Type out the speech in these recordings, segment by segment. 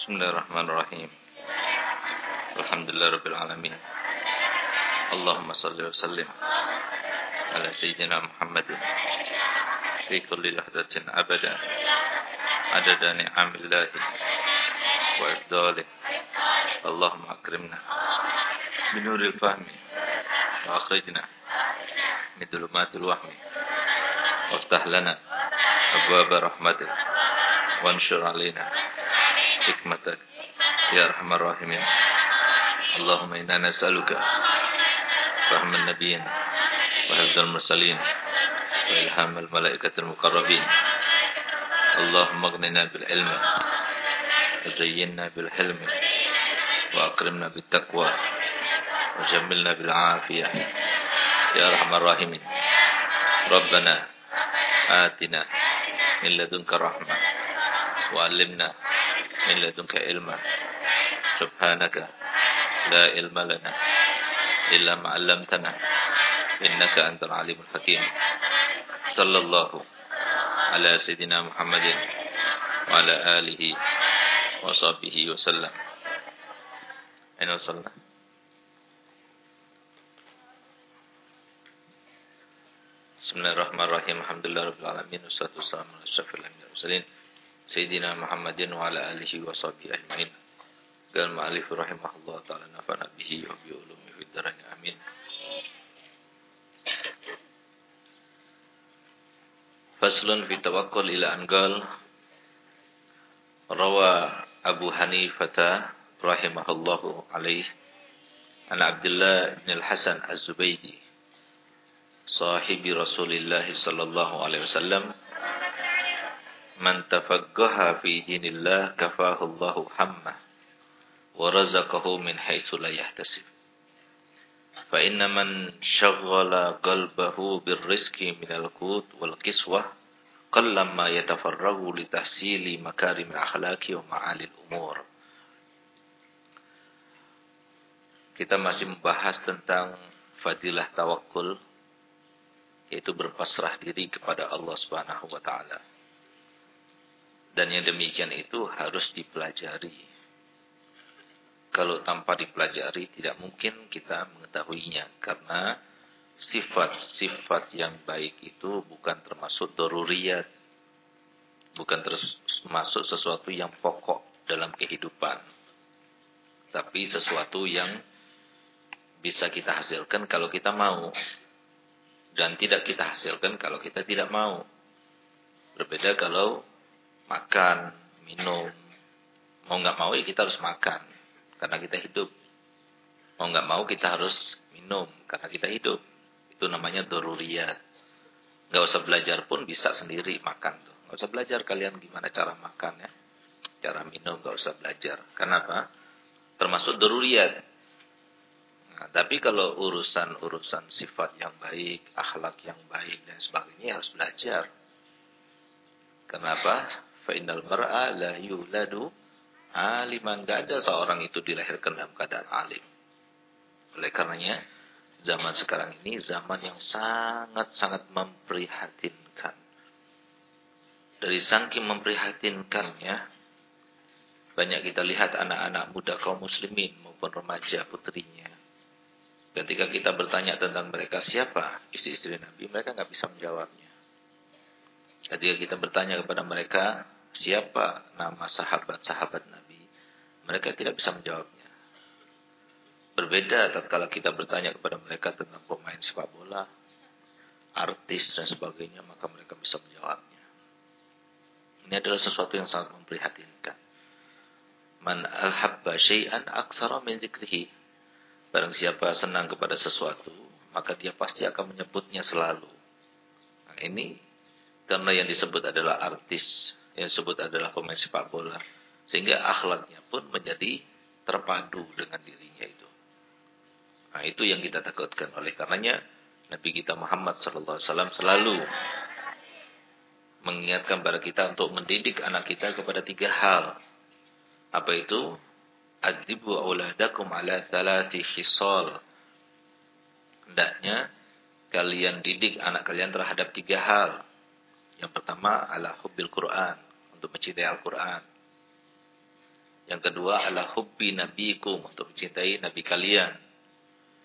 بسم الله الرحمن الرحيم الحمد لله رب العالمين اللهم صل وسلم على سيدنا محمد في كل لحظة أبدا عدد نعم الله وإفضاله اللهم أكرمنا بنور الفهم وأخرجنا من ظلمات الوهم وافتح لنا أبواب رحمتك وانشر علينا حكمتك. يا أرحم الراحمين. اللهم إنا نسألك فهم النبيين وحفظ المرسلين وإلهام الملائكة المقربين. اللهم اغننا بالعلم وزينا بالحلم وأكرمنا بالتقوى وجملنا بالعافية. يا أرحم الراحمين. ربنا آتنا من لدنك رحمة وعلمنا من لدنك علما. سبحانك لا علم لنا إلا ما علمتنا. إنك أنت العليم الحكيم. صلى الله على سيدنا محمد وعلى آله وصحبه وسلم. أين وصلنا؟ Bismillahirrahmanirrahim. Alhamdulillah rabbil alamin wassalatu wassalamu ala asyrafil anbiya'i wal mursalin سيدنا محمد وعلى آله وصحبه أجمعين قال مالف رحمه الله تعالى نفعنا به وبعلومه في الدرك آمين فصل في توكل إلى أن قال روى أبو حنيفة رحمه الله عليه عن عبد الله بن الحسن الزبيدي صاحب رسول الله صلى الله عليه وسلم man tafaqqaha fi dinillah kafahu Allahu hamma wa razaqahu min haitsu la yahtasib fa inna man shaghalla qalbahu birrizqi min al-qut wal kiswah qallama yatafarragu li tahsili makarim al-akhlaqi wa ma'ali al-umur kita masih membahas tentang fadilah tawakul yaitu berpasrah diri kepada Allah Subhanahu wa taala. Dan yang demikian itu harus dipelajari. Kalau tanpa dipelajari tidak mungkin kita mengetahuinya karena sifat-sifat yang baik itu bukan termasuk doruriyat. Bukan termasuk sesuatu yang pokok dalam kehidupan. Tapi sesuatu yang bisa kita hasilkan kalau kita mau dan tidak kita hasilkan kalau kita tidak mau. Berbeda kalau makan, minum, mau nggak mau ya kita harus makan karena kita hidup. Mau nggak mau kita harus minum karena kita hidup. Itu namanya doruriyat. Nggak usah belajar pun bisa sendiri makan tuh. Nggak usah belajar kalian gimana cara makan ya. Cara minum nggak usah belajar. Kenapa? Termasuk doruriyat. Nah, tapi kalau urusan-urusan sifat yang baik, akhlak yang baik dan sebagainya harus belajar. Kenapa? Fa innal mar'a la yuladu aliman. Gak ada seorang itu dilahirkan dalam keadaan alim. Oleh karenanya, zaman sekarang ini zaman yang sangat-sangat memprihatinkan. Dari saking memprihatinkannya, banyak kita lihat anak-anak muda kaum muslimin maupun remaja putrinya Ketika kita bertanya tentang mereka siapa istri-istri Nabi, mereka nggak bisa menjawabnya. Ketika kita bertanya kepada mereka siapa nama sahabat-sahabat Nabi, mereka tidak bisa menjawabnya. Berbeda tatkala kita bertanya kepada mereka tentang pemain sepak bola, artis dan sebagainya, maka mereka bisa menjawabnya. Ini adalah sesuatu yang sangat memprihatinkan. Man alhabba syai'an aksara min zikrihi Barang siapa senang kepada sesuatu, maka dia pasti akan menyebutnya selalu. Nah, ini karena yang disebut adalah artis, yang disebut adalah pemain sepak bola, sehingga akhlaknya pun menjadi terpadu dengan dirinya itu. Nah, itu yang kita takutkan oleh karenanya Nabi kita Muhammad wasallam selalu mengingatkan kepada kita untuk mendidik anak kita kepada tiga hal. Apa itu? Adibu auladakum ala salati khisal. Hendaknya kalian didik anak kalian terhadap tiga hal. Yang pertama ala hubbil Quran, untuk mencintai Al-Quran. Yang kedua adalah hubbi nabikum untuk mencintai nabi kalian.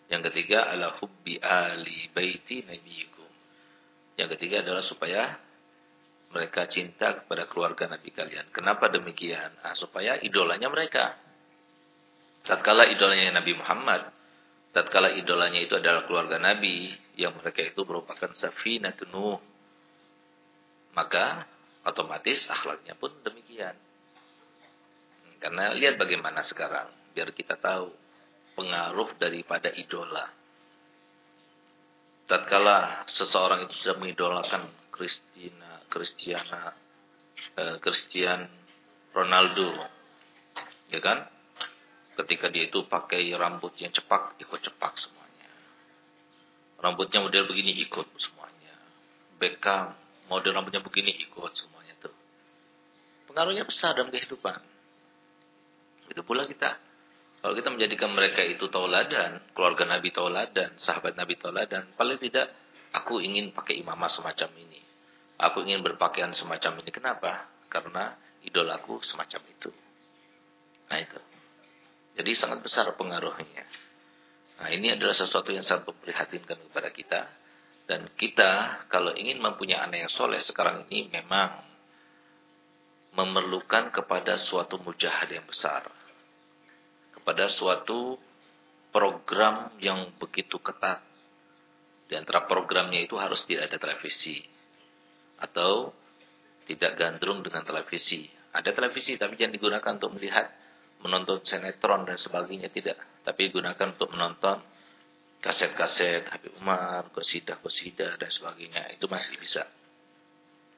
Yang ketiga adalah hubbi ali baiti nabiyikum. Yang ketiga adalah supaya mereka cinta kepada keluarga nabi kalian. Kenapa demikian? Nah, supaya idolanya mereka. Tatkala idolanya Nabi Muhammad, tatkala idolanya itu adalah keluarga Nabi, yang mereka itu merupakan safinatun Nuh, maka otomatis akhlaknya pun demikian. Karena lihat bagaimana sekarang, biar kita tahu pengaruh daripada idola. Tatkala seseorang itu sudah mengidolakan Kristina, Kristiana, eh, Christian Ronaldo, ya kan? Ketika dia itu pakai rambut yang cepak, ikut cepak semuanya. Rambutnya model begini ikut semuanya. Beckham, model rambutnya begini ikut semuanya tuh. Pengaruhnya besar dalam kehidupan. Itu pula kita. Kalau kita menjadikan mereka itu tauladan, keluarga Nabi tauladan, sahabat Nabi tauladan, paling tidak aku ingin pakai imamah semacam ini. Aku ingin berpakaian semacam ini. Kenapa? Karena idolaku semacam itu. Nah itu. Jadi sangat besar pengaruhnya. Nah ini adalah sesuatu yang sangat memprihatinkan kepada kita. Dan kita kalau ingin mempunyai anak yang soleh sekarang ini memang memerlukan kepada suatu mujahad yang besar. Kepada suatu program yang begitu ketat. Di antara programnya itu harus tidak ada televisi. Atau tidak gandrung dengan televisi. Ada televisi tapi jangan digunakan untuk melihat menonton sinetron dan sebagainya tidak, tapi gunakan untuk menonton kaset-kaset Habib Umar, kosidah-kosidah dan sebagainya. Itu masih bisa.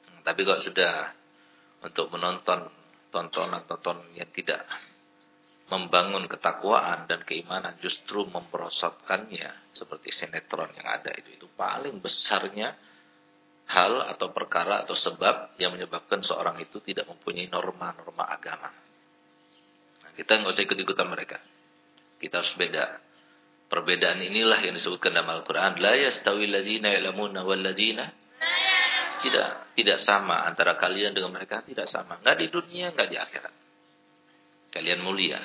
Hmm, tapi kalau sudah untuk menonton tontonan-tontonan yang tidak membangun ketakwaan dan keimanan justru memperosotkannya seperti sinetron yang ada itu itu paling besarnya hal atau perkara atau sebab yang menyebabkan seorang itu tidak mempunyai norma-norma agama. Kita nggak usah ikut-ikutan mereka. Kita harus beda. Perbedaan inilah yang disebutkan dalam Al-Quran. La yastawi ya'lamuna wal. Tidak, tidak sama antara kalian dengan mereka. Tidak sama. Nggak di dunia, nggak di akhirat. Kalian mulia.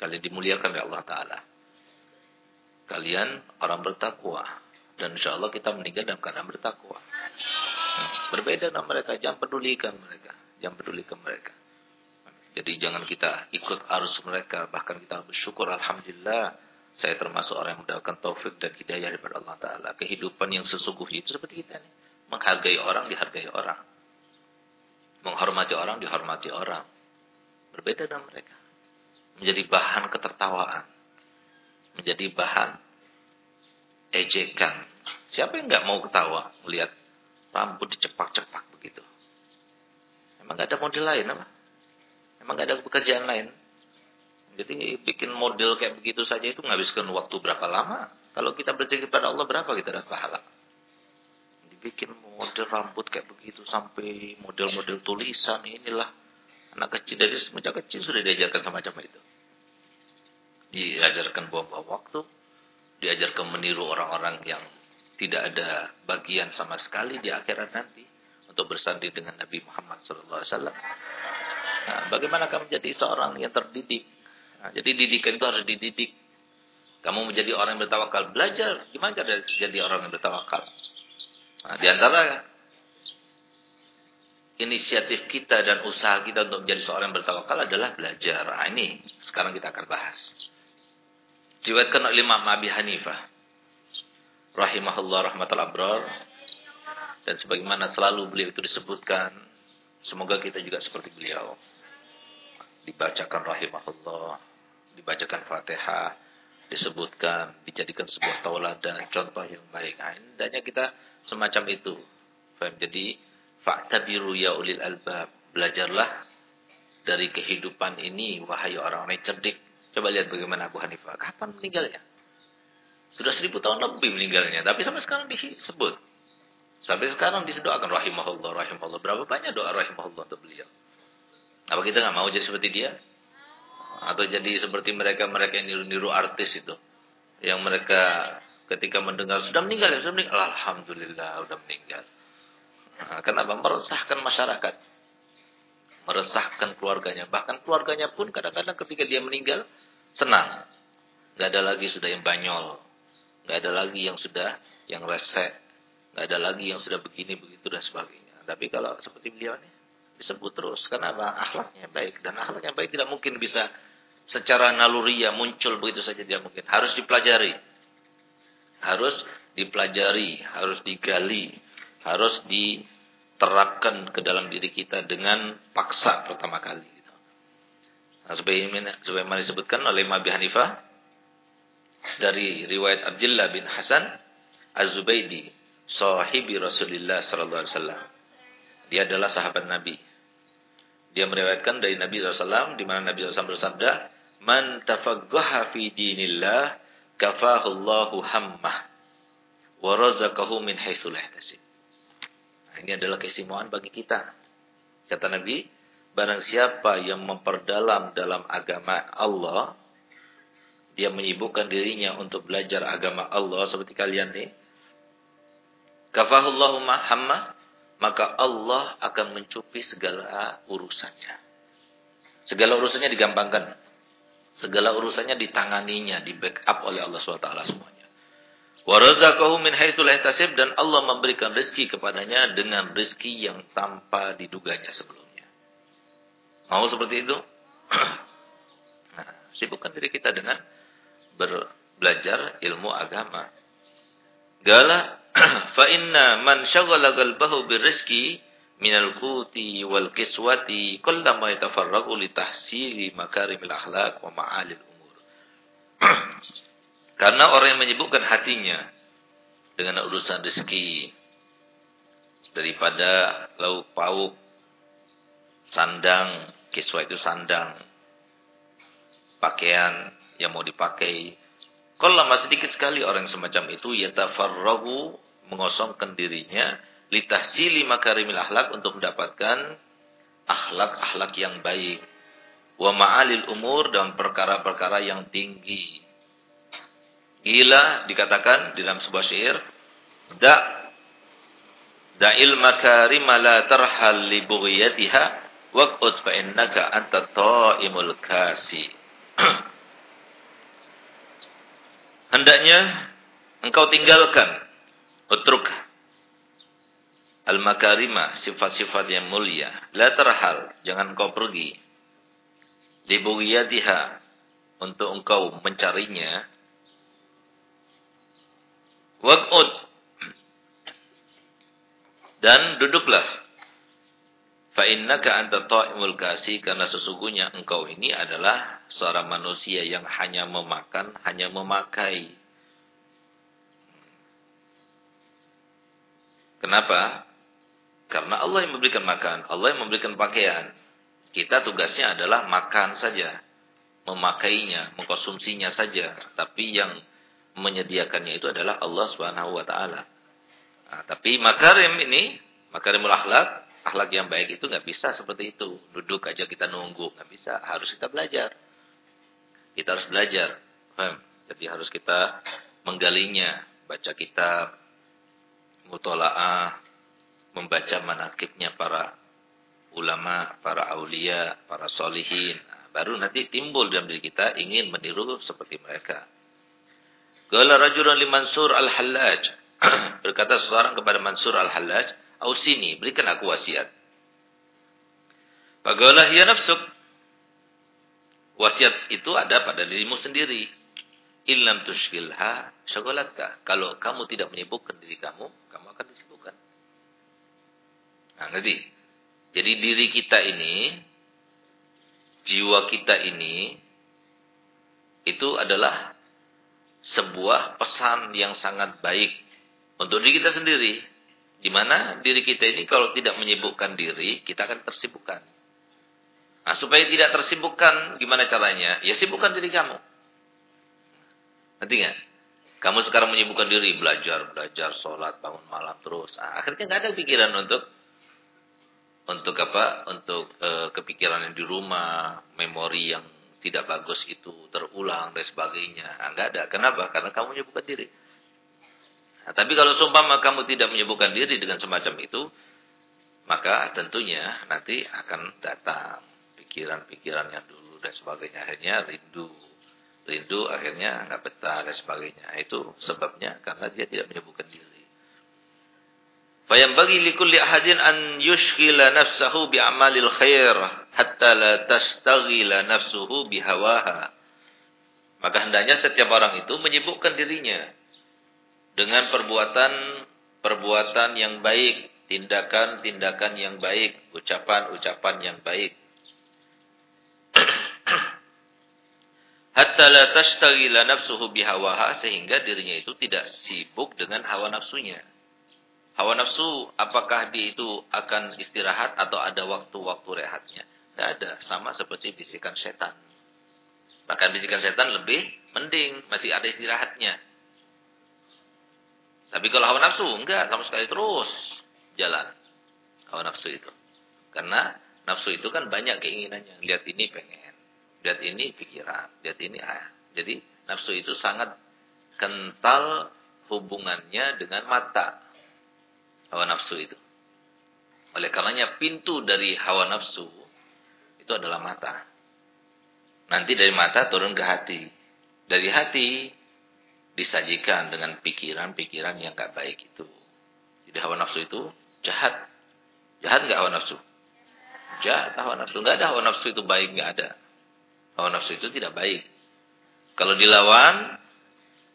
Kalian dimuliakan oleh Allah Ta'ala. Kalian orang bertakwa. Dan insya Allah kita meninggal dalam keadaan bertakwa. Hmm. Berbeda dengan mereka. Jangan pedulikan mereka. Jangan pedulikan mereka. Jadi jangan kita ikut arus mereka. Bahkan kita bersyukur Alhamdulillah. Saya termasuk orang yang mendapatkan taufik dan hidayah daripada Allah Ta'ala. Kehidupan yang sesungguhnya itu seperti kita nih. Menghargai orang, dihargai orang. Menghormati orang, dihormati orang. Berbeda dengan mereka. Menjadi bahan ketertawaan. Menjadi bahan ejekan. Siapa yang nggak mau ketawa melihat rambut dicepak-cepak begitu? Emang nggak ada model lain apa? Emang gak ada pekerjaan lain. Jadi bikin model kayak begitu saja itu menghabiskan waktu berapa lama? Kalau kita berzikir kepada Allah berapa kita dapat pahala? Dibikin model rambut kayak begitu sampai model-model tulisan inilah anak kecil dari semenjak kecil sudah diajarkan semacam itu. Diajarkan buang-buang waktu, diajarkan meniru orang-orang yang tidak ada bagian sama sekali di akhirat nanti untuk bersanding dengan Nabi Muhammad SAW. Nah, bagaimana kamu menjadi seorang yang terdidik? Nah, jadi didikan itu harus dididik. Kamu menjadi orang yang bertawakal. Belajar gimana cara jadi orang yang bertawakal. Nah, di antara inisiatif kita dan usaha kita untuk menjadi seorang yang bertawakal adalah belajar. Nah, ini sekarang kita akan bahas. Diwatkan oleh Imam Abi Hanifah. Rahimahullah rahmatul abrar. Dan sebagaimana selalu beliau itu disebutkan. Semoga kita juga seperti beliau dibacakan rahimahullah, dibacakan Fatihah, disebutkan, dijadikan sebuah tauladan, contoh yang baik. Nah, hendaknya kita semacam itu. Jadi, fa'tabiru ya ulil albab. Belajarlah dari kehidupan ini, wahai orang-orang yang cerdik. Coba lihat bagaimana Abu Hanifah. Kapan meninggalnya? Sudah seribu tahun lebih meninggalnya. Tapi sampai sekarang disebut. Sampai sekarang disedoakan rahimahullah, rahimahullah. Berapa banyak doa rahimahullah untuk beliau. Apa kita nggak mau jadi seperti dia? Atau jadi seperti mereka-mereka yang niru-niru artis itu. Yang mereka ketika mendengar sudah meninggal, sudah meninggal. Alhamdulillah sudah meninggal. Nah, kenapa? Meresahkan masyarakat. meresahkan keluarganya. Bahkan keluarganya pun kadang-kadang ketika dia meninggal senang. Gak ada lagi sudah yang banyol. Gak ada lagi yang sudah yang resek. Gak ada lagi yang sudah begini, begitu, dan sebagainya. Tapi kalau seperti beliau ini, disebut terus. Kenapa? Akhlaknya baik. Dan akhlaknya baik tidak mungkin bisa secara naluriya muncul begitu saja tidak mungkin. Harus dipelajari. Harus dipelajari, harus digali, harus diterapkan ke dalam diri kita dengan paksa pertama kali. Gitu. Nah, sebagaimana disebutkan oleh Imam Abi Hanifah dari riwayat Abdullah bin Hasan Az-Zubaidi, sahibi Rasulullah sallallahu alaihi wasallam. Dia adalah sahabat Nabi. Dia meriwayatkan dari Nabi SAW di mana Nabi SAW bersabda, "Man tafaqaha fi dinillah kafahu Allahu hammah wa razaqahu min haitsu la Nah, ini adalah keistimewaan bagi kita. Kata Nabi, barang siapa yang memperdalam dalam agama Allah, dia menyibukkan dirinya untuk belajar agama Allah seperti kalian nih. Kafahullahu hamma maka Allah akan mencupi segala urusannya. Segala urusannya digampangkan. Segala urusannya ditanganinya, di backup oleh Allah SWT semuanya. Warazakahu min haitsu dan Allah memberikan rezeki kepadanya dengan rezeki yang tanpa diduganya sebelumnya. Mau seperti itu? nah, sibukkan diri kita dengan belajar ilmu agama. Gala fa inna man syaghala qalbahu birrizqi minal quti wal kiswati kullama yatafarraqu li tahsili makarimil akhlaq wa ma'alil umur. Karena orang yang menyibukkan hatinya dengan urusan rezeki daripada lauk pauk sandang, kiswa itu sandang, pakaian yang mau dipakai, kalau lama sedikit sekali orang semacam itu yatafarragu mengosongkan dirinya litahsili makarimil akhlak untuk mendapatkan akhlak-akhlak yang baik. Wa ma'alil umur dan perkara-perkara yang tinggi. Gila dikatakan di dalam sebuah syair, da da'il makarima la tarhal li bughiyatiha waqut fa innaka anta ta'imul kasi. hendaknya engkau tinggalkan utruk al-makarima sifat-sifat yang mulia la terhal jangan engkau pergi libugiyatiha untuk engkau mencarinya waq'ud dan duduklah fa innaka anta ta'imul kasi karena sesungguhnya engkau ini adalah seorang manusia yang hanya memakan, hanya memakai. Kenapa? Karena Allah yang memberikan makan, Allah yang memberikan pakaian. Kita tugasnya adalah makan saja, memakainya, mengkonsumsinya saja. Tapi yang menyediakannya itu adalah Allah Subhanahu wa. Nah, tapi makarim ini, makarimul akhlak, akhlak yang baik itu nggak bisa seperti itu. Duduk aja kita nunggu, nggak bisa, harus kita belajar. Kita harus belajar. Jadi harus kita menggalinya, baca kitab, mutola'ah, membaca manakibnya para ulama, para aulia, para solihin. Nah, baru nanti timbul dalam diri kita ingin meniru seperti mereka. Gala rajulun li Mansur al-Hallaj. Berkata seorang kepada Mansur al-Hallaj, Ausini, berikan aku wasiat. Fagala hiya nafsuk. Wasiat itu ada pada dirimu sendiri. Illam tushkilha syagolatka. Kalau kamu tidak menyibukkan diri kamu, kamu akan disibukkan. Nah, ngerti? Jadi diri kita ini, jiwa kita ini, itu adalah sebuah pesan yang sangat baik untuk diri kita sendiri. Di mana diri kita ini kalau tidak menyibukkan diri, kita akan tersibukkan. Nah, supaya tidak tersibukkan, gimana caranya? Ya sibukkan diri kamu. Nanti nggak? Kamu sekarang menyibukkan diri, belajar, belajar, sholat, bangun malam terus. Nah, akhirnya nggak ada pikiran untuk untuk apa? Untuk e, kepikiran yang di rumah, memori yang tidak bagus itu terulang dan sebagainya. Nah, nggak ada. Kenapa? Karena kamu menyibukkan diri. Nah, tapi kalau sumpah kamu tidak menyibukkan diri dengan semacam itu, maka tentunya nanti akan datang pikiran-pikirannya dulu dan sebagainya. Akhirnya rindu. Rindu akhirnya nggak betah dan sebagainya. Itu sebabnya karena dia tidak menyebutkan diri. Bagi likulli ahadin an yushghila nafsahu bi'amalil khair hatta la tastaghila nafsuhu bihawaha. Maka hendaknya setiap orang itu menyibukkan dirinya dengan perbuatan-perbuatan yang baik, tindakan-tindakan yang baik, ucapan-ucapan yang baik. Hatta la tashtagila nafsuhu bihawaha sehingga dirinya itu tidak sibuk dengan hawa nafsunya. Hawa nafsu apakah dia itu akan istirahat atau ada waktu-waktu rehatnya? Tidak ada, sama seperti bisikan setan. Bahkan bisikan setan lebih mending, masih ada istirahatnya. Tapi kalau hawa nafsu enggak, sama sekali terus jalan. Hawa nafsu itu. Karena nafsu itu kan banyak keinginannya. Lihat ini pengen lihat ini pikiran, lihat ini ah. Jadi nafsu itu sangat kental hubungannya dengan mata. Hawa nafsu itu. Oleh karenanya pintu dari hawa nafsu itu adalah mata. Nanti dari mata turun ke hati. Dari hati disajikan dengan pikiran-pikiran yang gak baik itu. Jadi hawa nafsu itu jahat. Jahat gak hawa nafsu? Jahat hawa nafsu. Gak ada hawa nafsu itu baik, gak ada. Hawa nafsu itu tidak baik. Kalau dilawan,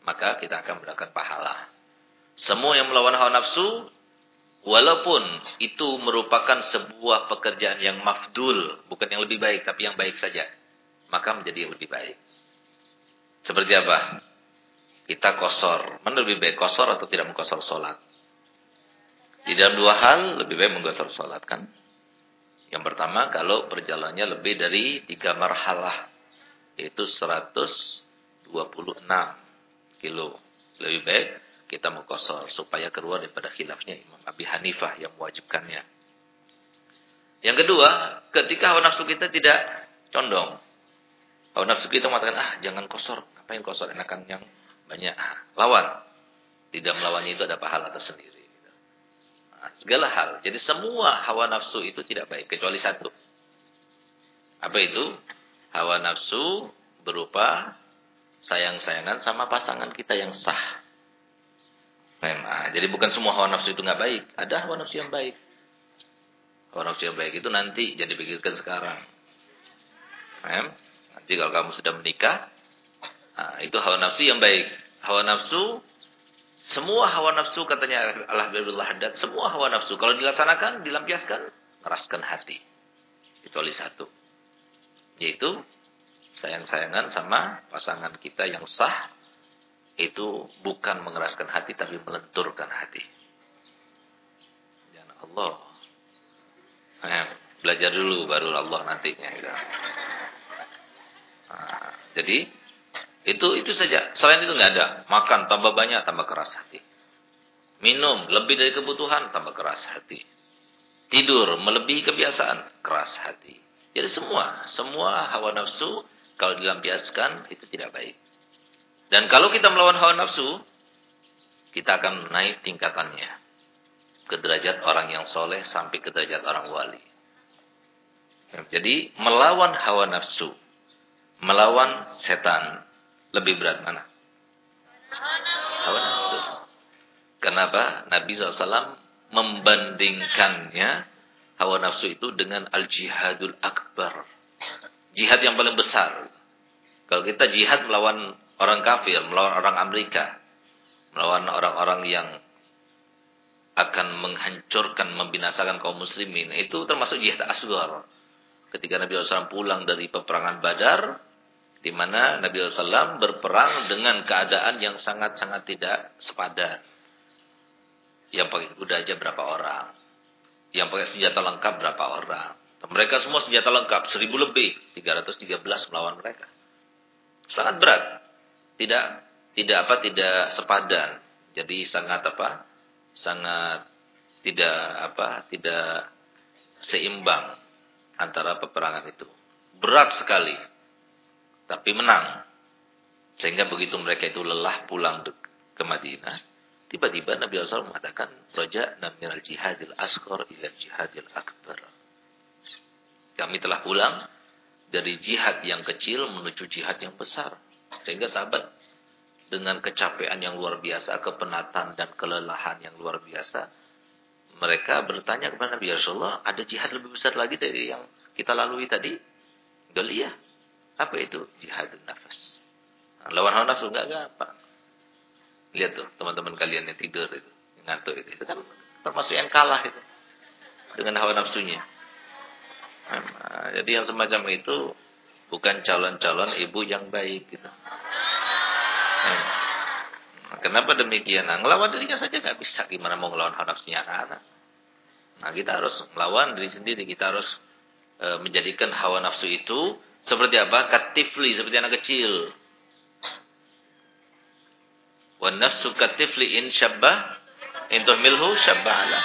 maka kita akan mendapatkan pahala. Semua yang melawan hawa nafsu, walaupun itu merupakan sebuah pekerjaan yang mafdul, bukan yang lebih baik, tapi yang baik saja, maka menjadi yang lebih baik. Seperti apa? Kita kosor. Mana lebih baik kosor atau tidak mengkosor sholat? Di dalam dua hal, lebih baik mengkosor sholat kan? Yang pertama, kalau perjalanannya lebih dari tiga marhalah, yaitu 126 kilo. Lebih baik kita mengkosor supaya keluar daripada khilafnya Imam Abi Hanifah yang mewajibkannya. Yang kedua, ketika hawa nafsu kita tidak condong. Hawa nafsu kita mengatakan, ah jangan kosor. Ngapain kosor? Enakan yang banyak. Ah, lawan. Tidak melawannya itu ada pahala tersendiri segala hal. Jadi semua hawa nafsu itu tidak baik kecuali satu. Apa itu? Hawa nafsu berupa sayang-sayangan sama pasangan kita yang sah. Memang. Jadi bukan semua hawa nafsu itu nggak baik. Ada hawa nafsu yang baik. Hawa nafsu yang baik itu nanti jadi pikirkan sekarang. Mem. Nanti kalau kamu sudah menikah, nah, itu hawa nafsu yang baik. Hawa nafsu semua hawa nafsu katanya Allah Alhamdulillah hadat. Semua hawa nafsu. Kalau dilaksanakan, dilampiaskan, meraskan hati. Kecuali satu. Yaitu sayang-sayangan sama pasangan kita yang sah. Itu bukan mengeraskan hati, tapi melenturkan hati. Ya Allah. Nah, belajar dulu, baru Allah nantinya. Gitu. Nah, jadi itu itu saja. Selain itu nggak ada. Makan tambah banyak tambah keras hati. Minum lebih dari kebutuhan tambah keras hati. Tidur melebihi kebiasaan keras hati. Jadi semua semua hawa nafsu kalau dilampiaskan itu tidak baik. Dan kalau kita melawan hawa nafsu, kita akan naik tingkatannya ke derajat orang yang soleh sampai ke derajat orang wali. Jadi melawan hawa nafsu, melawan setan, lebih berat mana? Hawa nafsu. Kenapa? Nabi SAW membandingkannya hawa nafsu itu dengan al-jihadul akbar. Jihad yang paling besar. Kalau kita jihad melawan orang kafir, melawan orang Amerika, melawan orang-orang yang akan menghancurkan, membinasakan kaum muslimin, itu termasuk jihad asgar. Ketika Nabi SAW pulang dari peperangan Badar, di mana Nabi SAW berperang dengan keadaan yang sangat-sangat tidak sepadan. Yang pakai kuda aja berapa orang. Yang pakai senjata lengkap berapa orang. Mereka semua senjata lengkap, seribu lebih. 313 melawan mereka. Sangat berat. Tidak tidak apa tidak sepadan. Jadi sangat apa? Sangat tidak apa? Tidak seimbang antara peperangan itu. Berat sekali tapi menang. Sehingga begitu mereka itu lelah pulang ke Madinah, Tiba-tiba Nabi SAW mengatakan, Raja al jihadil asghar ila jihadil akbar. Kami telah pulang dari jihad yang kecil menuju jihad yang besar. Sehingga sahabat dengan kecapean yang luar biasa, kepenatan dan kelelahan yang luar biasa, mereka bertanya kepada Nabi Rasulullah, ada jihad lebih besar lagi dari yang kita lalui tadi? Galia. Apa itu? Jihad nafas. Nah, lawan hawa nafsu enggak gampang. Lihat tuh teman-teman kalian yang tidur itu, yang ngantuk itu. Itu kan termasuk yang kalah itu. Dengan hawa nafsunya. Nah, jadi yang semacam itu bukan calon-calon ibu yang baik gitu. Nah, kenapa demikian? Nah, ngelawan dirinya saja nggak bisa. Gimana mau ngelawan hawa nafsunya anak-anak? Nah, kita harus melawan diri sendiri. Kita harus e, menjadikan hawa nafsu itu seperti apa? Katifli, seperti anak kecil. Wa nafsu katifli in syabbah in tuhmilhu syabba'ala.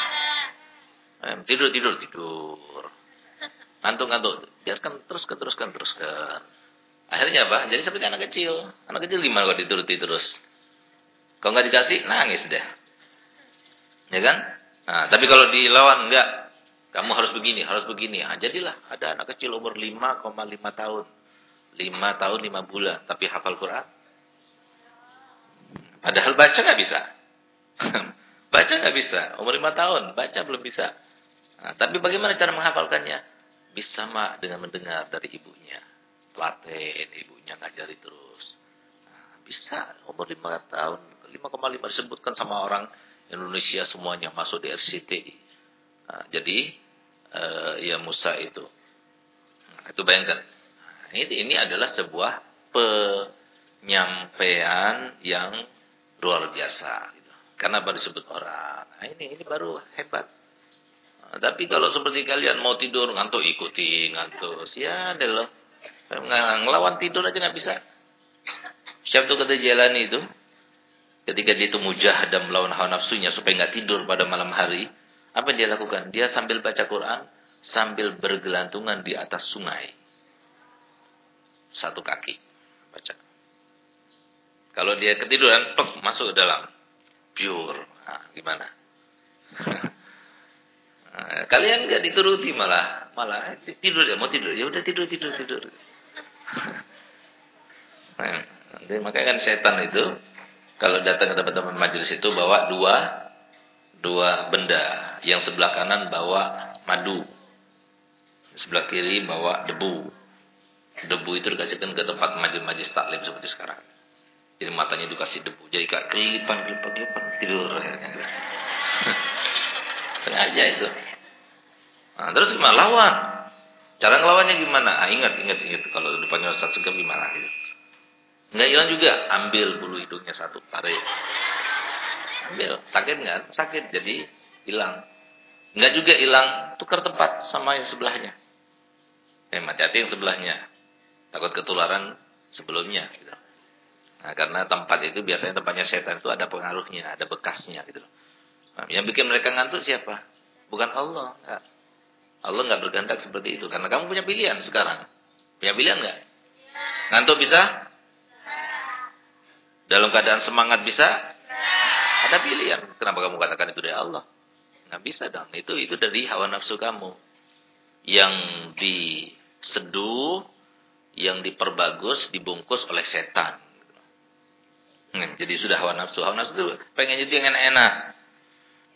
Tidur, tidur, tidur. Ngantuk-ngantuk. Biarkan teruskan, teruskan, teruskan. Akhirnya apa? Jadi seperti anak kecil. Anak kecil gimana kalau dituruti terus? Kalau nggak dikasih, nangis deh. Ya kan? Nah, tapi kalau dilawan, enggak. Kamu harus begini, harus begini. Nah, jadilah ada anak kecil umur 5,5 tahun. 5 tahun 5 bulan. Tapi hafal Quran. Padahal baca nggak bisa. baca nggak bisa. Umur lima tahun, baca belum bisa. Nah, tapi bagaimana cara menghafalkannya? Bisa mak dengan mendengar dari ibunya. Telaten, ibunya ngajari terus. Nah, bisa umur lima tahun, 5,5 disebutkan sama orang Indonesia semuanya masuk di RCTI. Nah, jadi uh, ya Musa itu. Nah, itu bayangkan. Nah, ini, ini adalah sebuah penyampaian yang luar biasa gitu. Karena baru disebut orang. Nah, ini ini baru hebat. Tapi kalau seperti kalian mau tidur ngantuk ikuti ngantuk, ya deh loh. Ngelawan tidur aja nggak bisa. Siapa tuh kata jalan itu? Ketika dia itu mujahadah melawan hawa nafsunya supaya nggak tidur pada malam hari, apa yang dia lakukan? Dia sambil baca Quran, sambil bergelantungan di atas sungai. Satu kaki baca. Kalau dia ketiduran, masuk ke dalam. Pure. Nah, gimana? nah, kalian nggak dituruti malah malah tidur ya mau tidur ya udah tidur tidur tidur. nah, makanya kan setan itu kalau datang ke teman-teman majelis itu bawa dua dua benda. Yang sebelah kanan bawa madu. Sebelah kiri bawa debu. Debu itu dikasihkan ke tempat majelis-majelis taklim seperti sekarang. Jadi matanya dikasih debu. Jadi kayak kelipan, kelipan, kelipan. Tidur akhirnya. Sengaja itu. Nah, terus gimana? Lawan. Cara ngelawannya gimana? Ah, ingat, ingat, ingat. Kalau depannya Ustaz Segem gimana? Gitu. Enggak hilang juga. Ambil bulu hidungnya satu. Tarik. Ambil. Sakit enggak? Sakit. Jadi hilang. Enggak juga hilang. Tukar tempat sama yang sebelahnya. Eh, hati-hati yang sebelahnya. Takut ketularan sebelumnya. Gitu. Nah, karena tempat itu biasanya tempatnya setan itu ada pengaruhnya, ada bekasnya gitu. Nah, yang bikin mereka ngantuk siapa? Bukan Allah. Enggak. Allah nggak berkehendak seperti itu. Karena kamu punya pilihan sekarang. Punya pilihan nggak? Ngantuk bisa? Dalam keadaan semangat bisa? Ada pilihan. Kenapa kamu katakan itu dari Allah? Nggak bisa dong. Itu itu dari hawa nafsu kamu. Yang diseduh, yang diperbagus, dibungkus oleh setan. Hmm, jadi sudah hawa nafsu. Hawa nafsu itu pengen jadi yang enak-enak.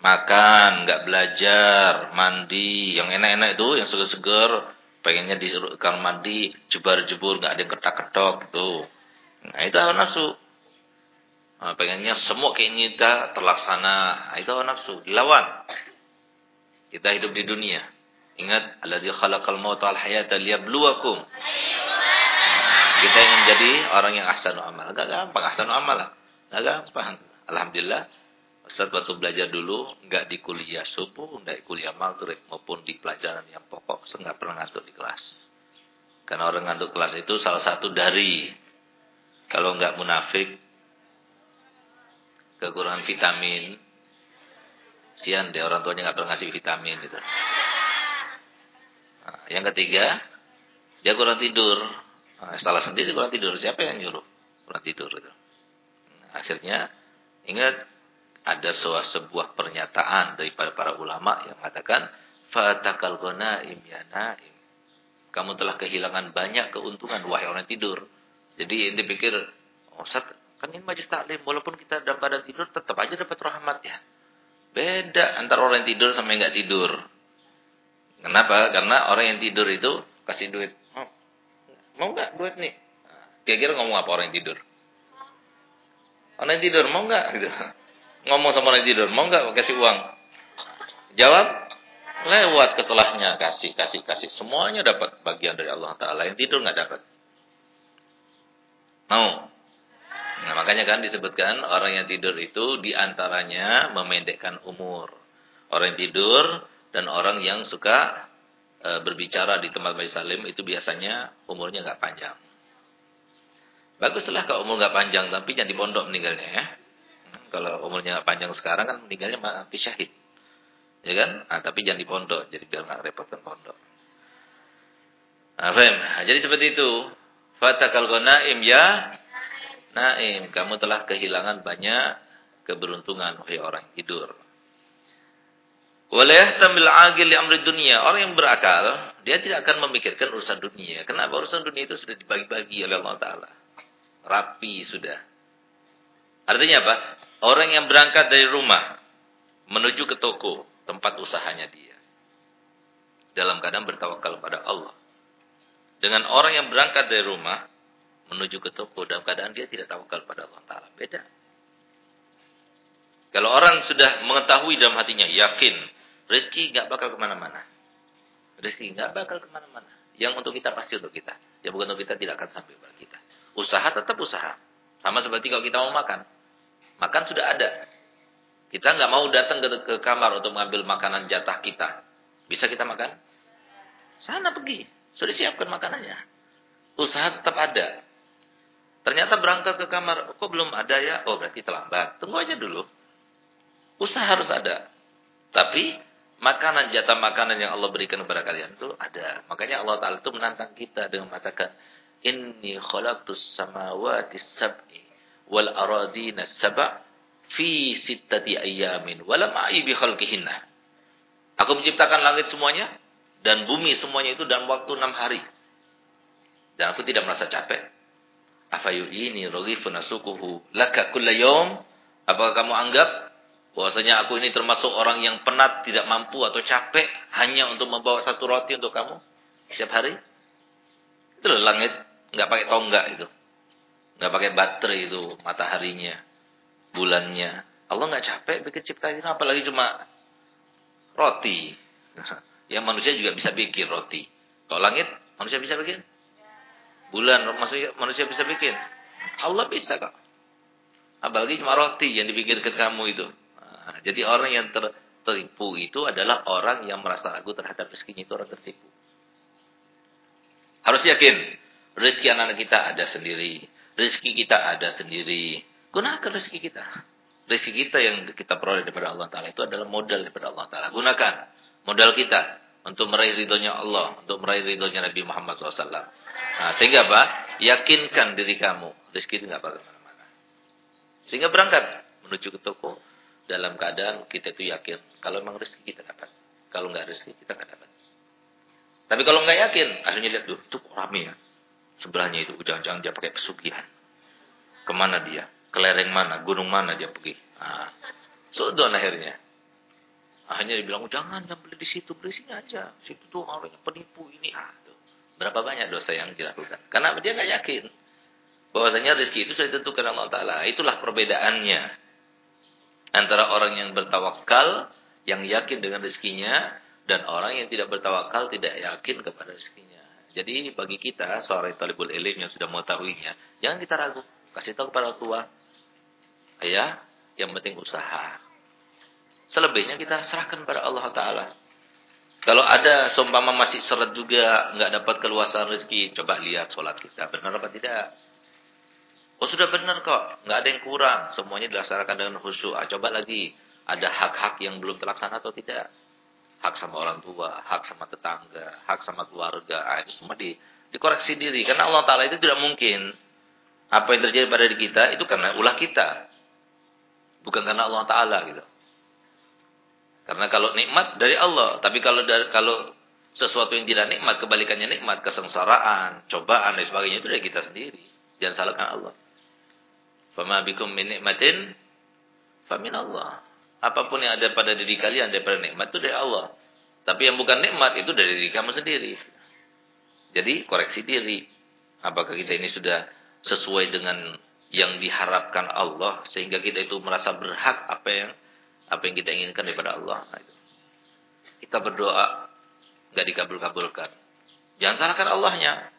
Makan, nggak belajar, mandi, yang enak-enak itu, yang seger-seger, pengennya di kamar mandi, jebar-jebur, nggak ada yang ketak-ketok gitu. Nah, itu hawa nafsu. Nah, pengennya semua keinginan kita terlaksana. Nah, itu hawa nafsu. Dilawan. Kita hidup di dunia. Ingat, alladzi khalaqal mauta wal hayata liyabluwakum. Kita ingin jadi orang yang ahsanu amal. Gak gampang ahsanu amal lah. Gak gampang. Alhamdulillah. Ustaz waktu belajar dulu, nggak di kuliah subuh, nggak di kuliah maghrib, maupun di pelajaran yang pokok, saya nggak pernah ngantuk di kelas. Karena orang ngantuk kelas itu salah satu dari, kalau nggak munafik, kekurangan vitamin, sian deh orang tuanya nggak pernah ngasih vitamin gitu. Nah, yang ketiga, dia kurang tidur. Nah, salah sendiri kurang tidur. Siapa yang nyuruh? Kurang tidur itu. Nah, akhirnya ingat ada sebuah, sebuah pernyataan daripada para ulama yang mengatakan fatakal ghanaim ya naim. Kamu telah kehilangan banyak keuntungan wahai orang tidur. Jadi dipikir, oh Ustaz, kan ini majlis taklim walaupun kita dalam badan tidur tetap aja dapat rahmat ya. Beda antara orang yang tidur sama yang enggak tidur. Kenapa? Karena orang yang tidur itu kasih duit. Oh, mau enggak duit nih? Kira-kira ngomong apa orang yang tidur? Orang yang tidur mau enggak? Gitu. Ngomong sama orang tidur, mau enggak kasih uang? Jawab, lewat ke setelahnya kasih, kasih, kasih. Semuanya dapat bagian dari Allah Taala. Yang tidur enggak dapat. Mau? Nah, makanya kan disebutkan orang yang tidur itu di antaranya memendekkan umur. Orang yang tidur dan orang yang suka e, berbicara di tempat majelis salim itu biasanya umurnya enggak panjang. Baguslah kalau umur nggak panjang, tapi jangan di pondok meninggalnya ya. Kalau umurnya panjang sekarang kan meninggalnya mati syahid. Ya kan? Nah, tapi jangan di pondok, jadi biar nggak repotkan pondok. Nah, jadi seperti itu. Fatakal ghanaim ya naim. Kamu telah kehilangan banyak keberuntungan wahai orang tidur. Waleh tamil agil li amri dunia. Orang yang berakal, dia tidak akan memikirkan urusan dunia. Kenapa? Urusan dunia itu sudah dibagi-bagi oleh Allah Ta'ala rapi sudah. Artinya apa? Orang yang berangkat dari rumah menuju ke toko, tempat usahanya dia. Dalam keadaan bertawakal pada Allah. Dengan orang yang berangkat dari rumah menuju ke toko dalam keadaan dia tidak tawakal pada Allah Taala. Beda. Kalau orang sudah mengetahui dalam hatinya, yakin, rezeki nggak bakal ke mana-mana. Rezeki nggak bakal ke mana-mana. Yang untuk kita pasti untuk kita. Ya bukan untuk kita tidak akan sampai kepada kita. Usaha tetap usaha. Sama seperti kalau kita mau makan. Makan sudah ada. Kita nggak mau datang ke, ke kamar untuk mengambil makanan jatah kita. Bisa kita makan? Sana pergi. Sudah siapkan makanannya. Usaha tetap ada. Ternyata berangkat ke kamar, kok belum ada ya? Oh berarti terlambat. Tunggu aja dulu. Usaha harus ada. Tapi makanan jatah makanan yang Allah berikan kepada kalian itu ada. Makanya Allah Taala itu menantang kita dengan mengatakan, inni khalaqtus samawati sab'i wal aradina sab' fi sittati ayyamin walam a'i bi khalqihinna. Aku menciptakan langit semuanya dan bumi semuanya itu dalam waktu enam hari. Dan aku tidak merasa capek. Afayuhini raghifun asukuhu laka kulla yawm? Apakah kamu anggap bahwasanya aku ini termasuk orang yang penat, tidak mampu atau capek hanya untuk membawa satu roti untuk kamu setiap hari? Itu loh langit nggak pakai tonggak itu. Nggak pakai baterai itu mataharinya, bulannya. Allah nggak capek bikin cipta ini apalagi cuma roti. Yang manusia juga bisa bikin roti. Kalau langit manusia bisa bikin? Bulan manusia manusia bisa bikin. Allah bisa kok. Apalagi cuma roti yang dipikirkan kamu itu. Nah, jadi orang yang ter, tertipu itu adalah orang yang merasa ragu terhadap rezekinya itu orang tertipu. Harus yakin Rezeki anak-anak kita ada sendiri. Rezeki kita ada sendiri. Gunakan rezeki kita. Rezeki kita yang kita peroleh daripada Allah Ta'ala itu adalah modal daripada Allah Ta'ala. Gunakan modal kita untuk meraih ridhonya Allah. Untuk meraih ridhonya Nabi Muhammad SAW. Nah, sehingga apa? Yakinkan diri kamu. Rezeki itu tidak bakal ke mana-mana. Sehingga berangkat menuju ke toko. Dalam keadaan kita itu yakin. Kalau memang rezeki kita dapat. Kalau enggak rezeki kita enggak dapat. Tapi kalau enggak yakin, akhirnya lihat, tuh, itu rame ya. Sebelahnya itu jangan-jangan dia pakai pesugihan. Ke mana dia? Kelereng mana? Gunung mana dia pergi? Nah, sudah akhirnya. Akhirnya dia bilang, oh, jangan, jangan beli di situ, beli sini aja. Situ tuh orangnya penipu ini. Ah, tuh. Berapa banyak dosa yang dilakukan? Karena dia nggak yakin bahwasanya rezeki itu sudah ditentukan Allah Taala. Itulah perbedaannya antara orang yang bertawakal, yang yakin dengan rezekinya, dan orang yang tidak bertawakal, tidak yakin kepada rezekinya. Jadi bagi kita seorang talibul ilim yang sudah mengetahuinya, jangan kita ragu. Kasih tahu kepada tua. Ya, yang penting usaha. Selebihnya kita serahkan pada Allah Ta'ala. Kalau ada seumpama masih seret juga, nggak dapat keluasan rezeki, coba lihat sholat kita. Benar apa tidak? Oh sudah benar kok, nggak ada yang kurang. Semuanya dilaksanakan dengan khusyuk. Ah, coba lagi, ada hak-hak yang belum terlaksana atau tidak? Hak sama orang tua, hak sama tetangga, hak sama keluarga, ah, itu semua di, dikoreksi diri. Karena Allah Ta'ala itu tidak mungkin apa yang terjadi pada diri kita itu karena ulah kita. Bukan karena Allah Ta'ala gitu. Karena kalau nikmat dari Allah. Tapi kalau dari, kalau sesuatu yang tidak nikmat, kebalikannya nikmat, kesengsaraan, cobaan, dan sebagainya, itu dari kita sendiri. Jangan salahkan Allah. Fama bikum min nikmatin, famin Allah. Apa pun yang ada pada diri kalian daripada nikmat, itu dari Allah. Tapi yang bukan nikmat, itu dari diri kamu sendiri. Jadi, koreksi diri. Apakah kita ini sudah sesuai dengan yang diharapkan Allah sehingga kita itu merasa berhak apa yang apa yang kita inginkan daripada Allah. Kita berdoa nggak dikabul-kabulkan. Jangan salahkan Allahnya.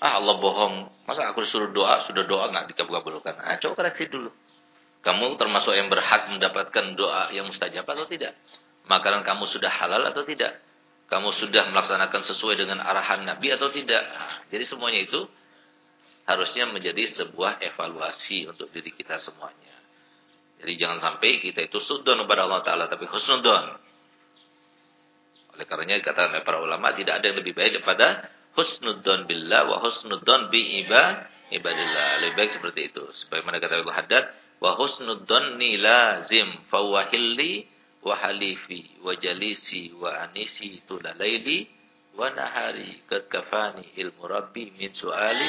Ah Allah bohong. Masa aku disuruh doa sudah doa nggak dikabul-kabulkan? Ah coba koreksi dulu. Kamu termasuk yang berhak mendapatkan doa yang mustajab atau tidak? Makanan kamu sudah halal atau tidak? Kamu sudah melaksanakan sesuai dengan arahan Nabi atau tidak? Nah, jadi semuanya itu harusnya menjadi sebuah evaluasi untuk diri kita semuanya. Jadi jangan sampai kita itu sudon kepada Allah Ta'ala, tapi husnudon. Oleh karenanya dikatakan oleh para ulama, tidak ada yang lebih baik daripada husnudon billah wa husnudon bi iba, ibadillah. Lebih baik seperti itu. Sebagaimana kata Abu Haddad, wa husnudon ni lazim fawahilli wa halifi wa jalisi wa anisi tulalaili wa nahari kad kafani ilmu rabbi min su'ali.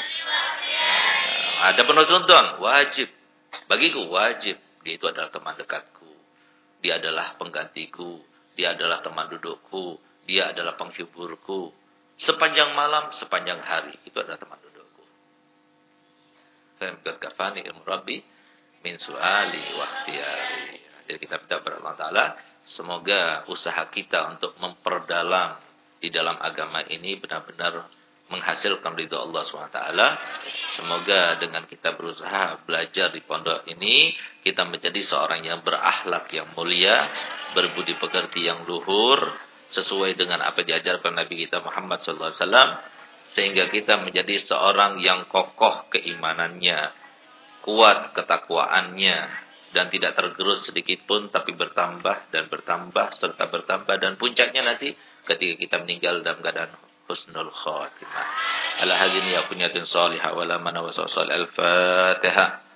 Ada penonton wajib. Bagiku wajib. Dia itu adalah teman dekatku. Dia adalah penggantiku. Dia adalah teman dudukku. Dia adalah penghiburku. Sepanjang malam sepanjang hari itu adalah teman dudukku. Kad kafani ilmu rabbi min su'ali wa ikhtiyari jadi kita minta kepada Allah Ta'ala semoga usaha kita untuk memperdalam di dalam agama ini benar-benar menghasilkan ridho Allah SWT. Semoga dengan kita berusaha belajar di pondok ini, kita menjadi seorang yang berakhlak yang mulia, berbudi pekerti yang luhur, sesuai dengan apa diajarkan Nabi kita Muhammad SAW, sehingga kita menjadi seorang yang kokoh keimanannya, kuat ketakwaannya, dan tidak tergerus sedikit pun, tapi bertambah dan bertambah, serta bertambah, dan puncaknya nanti ketika kita meninggal dalam keadaan husnul khatimah. Ala hadini ya kunyatin salihah wa la mana wa al-Fatihah.